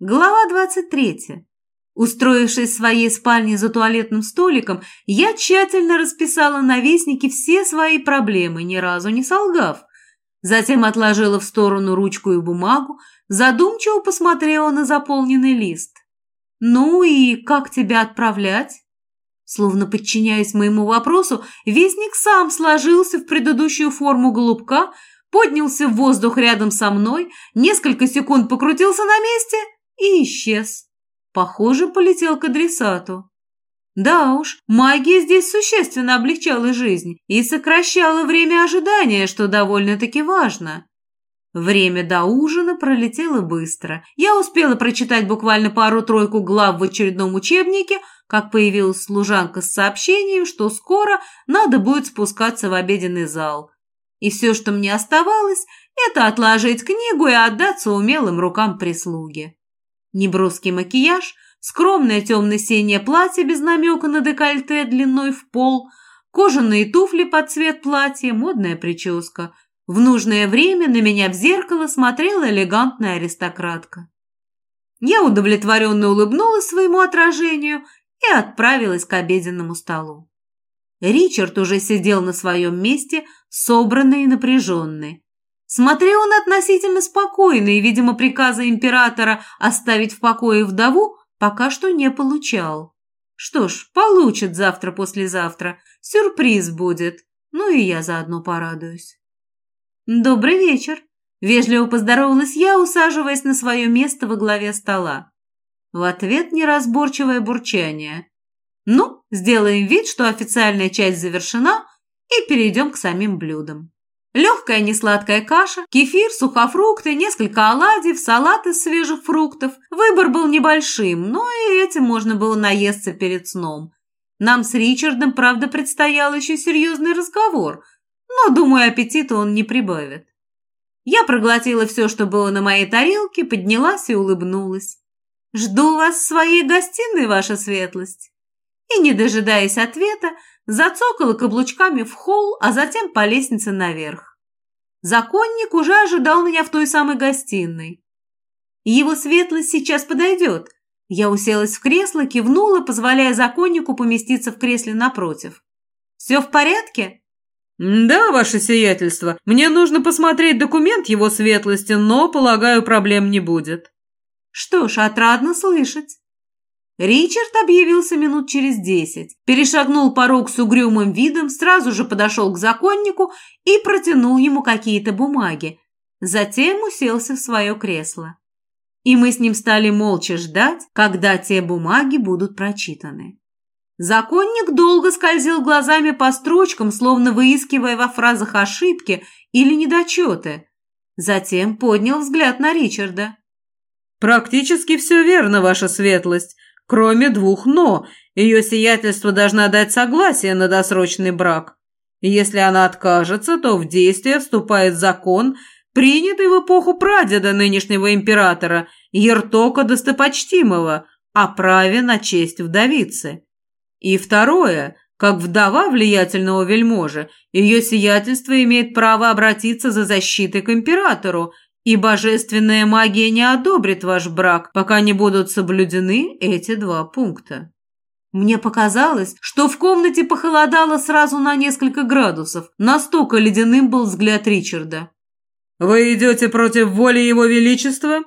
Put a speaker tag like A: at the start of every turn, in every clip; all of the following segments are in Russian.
A: Глава 23. Устроившись в своей спальне за туалетным столиком, я тщательно расписала на вестнике все свои проблемы, ни разу не солгав. Затем отложила в сторону ручку и бумагу, задумчиво посмотрела на заполненный лист. «Ну и как тебя отправлять?» Словно подчиняясь моему вопросу, вестник сам сложился в предыдущую форму голубка, поднялся в воздух рядом со мной, несколько секунд покрутился на месте – и исчез. Похоже, полетел к адресату. Да уж, магия здесь существенно облегчала жизнь и сокращала время ожидания, что довольно-таки важно. Время до ужина пролетело быстро. Я успела прочитать буквально пару-тройку глав в очередном учебнике, как появилась служанка с сообщением, что скоро надо будет спускаться в обеденный зал. И все, что мне оставалось, это отложить книгу и отдаться умелым рукам прислуги. Неброский макияж, скромное темно-синее платье без намека на декольте длиной в пол, кожаные туфли под цвет платья, модная прическа. В нужное время на меня в зеркало смотрела элегантная аристократка. Я удовлетворенно улыбнулась своему отражению и отправилась к обеденному столу. Ричард уже сидел на своем месте, собранный и напряженный. Смотрел он относительно спокойно, и, видимо, приказа императора оставить в покое вдову пока что не получал. Что ж, получит завтра-послезавтра. Сюрприз будет. Ну и я заодно порадуюсь. «Добрый вечер!» – вежливо поздоровалась я, усаживаясь на свое место во главе стола. В ответ неразборчивое бурчание. «Ну, сделаем вид, что официальная часть завершена, и перейдем к самим блюдам». Легкая несладкая каша, кефир, сухофрукты, несколько оладьев, салат из свежих фруктов. Выбор был небольшим, но и этим можно было наесться перед сном. Нам с Ричардом, правда, предстоял еще серьезный разговор, но, думаю, аппетита он не прибавит. Я проглотила все, что было на моей тарелке, поднялась и улыбнулась. «Жду вас в своей гостиной, ваша светлость!» И, не дожидаясь ответа, зацокала каблучками в холл, а затем по лестнице наверх. Законник уже ожидал меня в той самой гостиной. Его светлость сейчас подойдет. Я уселась в кресло, кивнула, позволяя законнику поместиться в кресле напротив. «Все в порядке?»
B: «Да, ваше сиятельство. Мне нужно посмотреть документ его светлости, но, полагаю, проблем не будет».
A: «Что ж, отрадно слышать». Ричард объявился минут через десять, перешагнул порог с угрюмым видом, сразу же подошел к законнику и протянул ему какие-то бумаги. Затем уселся в свое кресло. И мы с ним стали молча ждать, когда те бумаги будут прочитаны. Законник долго скользил глазами по строчкам, словно выискивая во фразах ошибки или недочеты. Затем поднял взгляд на Ричарда.
B: «Практически все верно, ваша светлость. Кроме двух «но», ее сиятельство должна дать согласие на досрочный брак. Если она откажется, то в действие вступает закон, принятый в эпоху прадеда нынешнего императора, Ертока Достопочтимого, о праве на честь вдовицы. И второе, как вдова влиятельного вельможи, ее сиятельство имеет право обратиться за защитой к императору и божественная магия не одобрит ваш брак, пока не будут соблюдены эти два пункта.
A: Мне показалось, что в комнате похолодало сразу на несколько градусов. Настолько ледяным был взгляд Ричарда.
B: «Вы идете против воли его величества?»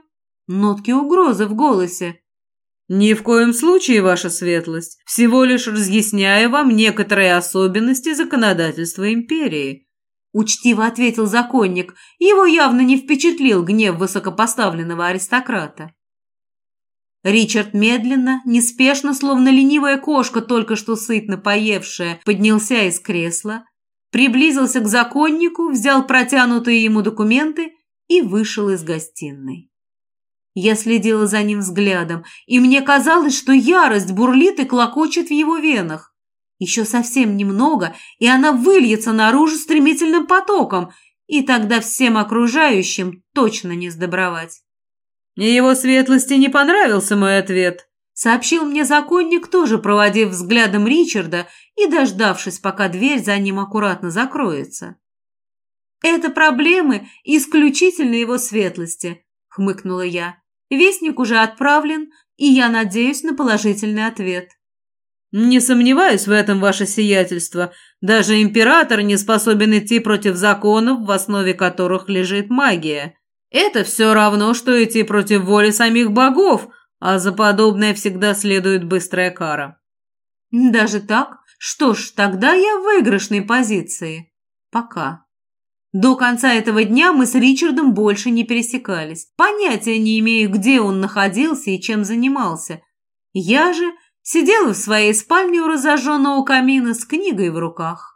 A: Нотки угрозы в голосе.
B: «Ни в коем случае, ваша светлость. Всего лишь разъясняю вам некоторые особенности законодательства империи.
A: Учтиво ответил законник. Его явно не впечатлил гнев высокопоставленного аристократа. Ричард медленно, неспешно, словно ленивая кошка, только что сытно поевшая, поднялся из кресла, приблизился к законнику, взял протянутые ему документы и вышел из гостиной. Я следила за ним взглядом, и мне казалось, что ярость бурлит и клокочет в его венах. Еще совсем немного, и она выльется наружу стремительным потоком, и тогда всем окружающим точно не сдобровать.
B: «Его светлости не понравился мой ответ», —
A: сообщил мне законник, тоже проводив взглядом Ричарда и дождавшись, пока дверь за ним аккуратно закроется. «Это проблемы исключительно его светлости», — хмыкнула я. Вестник уже отправлен, и я надеюсь на положительный ответ.
B: Не сомневаюсь в этом, ваше сиятельство. Даже император не способен идти против законов, в основе которых лежит магия. Это все равно, что идти против воли самих богов, а за подобное всегда следует быстрая кара.
A: Даже так? Что ж, тогда я в выигрышной позиции. Пока. До конца этого дня мы с Ричардом больше не пересекались. Понятия не имею, где он находился и чем занимался. Я же сидела в своей спальне у разожженного камина с книгой в руках.